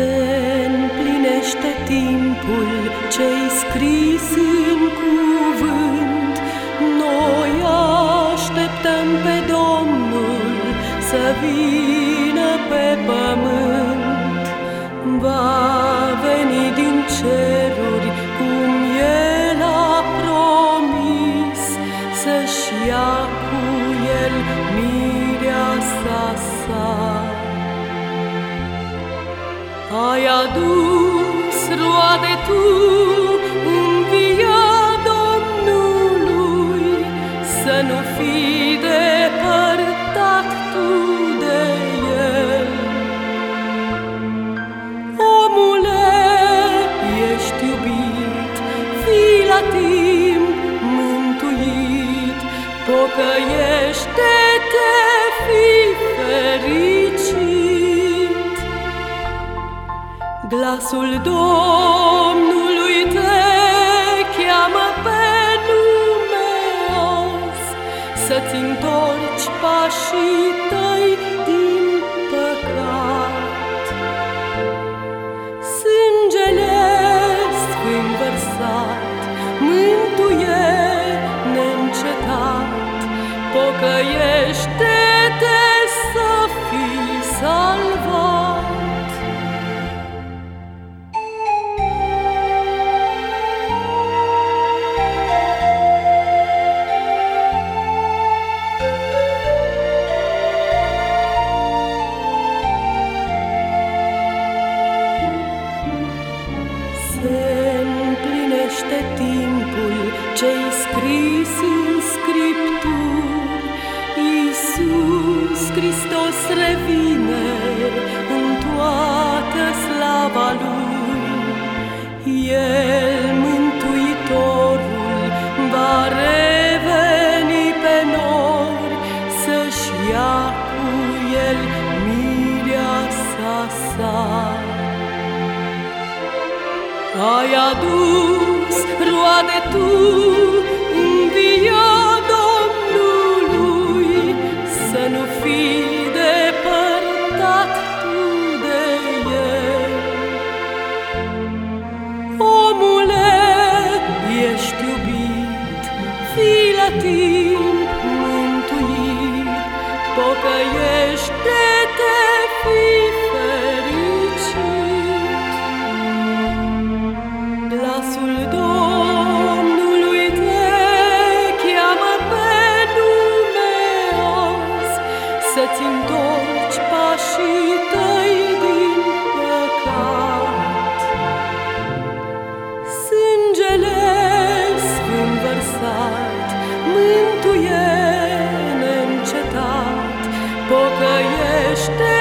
Se împlinește timpul ce-i scris în cuvânt, Noi așteptăm pe Domnul să vină pe pământ. Va veni din ceruri cum El a promis, Să-și ia cu El mireasa sa. Ai adus roade tu învia Domnului, Să nu fii depărtat tu de El. Omule, ești iubit, fii la timp mântuit, Pocăiește-te, fii fericit. Glasul Domnului te cheamă pe nume azi, Să-ți întorci pașii tăi din păcat. Sângele sfânt vărsat mântuie neîncetat, Pocăiește-te Se împlinește timpul ce-i scris în Scripturi. Iisus Hristos revine Ai adus roade tu învia Domnului, Să nu fii depărtat tu de El. Omule, ești iubit, fii la timp mântuit, Pocăiește-te, Să-ți întorci pașii tăi din păcat. Sângele sfânt vărsat Mântuie neîncetat Pocăiește